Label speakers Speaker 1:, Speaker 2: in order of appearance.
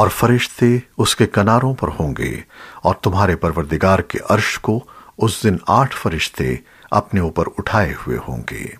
Speaker 1: और फरिश्ते उसके किनारों पर होंगे और तुम्हारे परवरदिगार के अर्श को उस दिन आठ फरिश्ते अपने ऊपर उठाए हुए होंगे।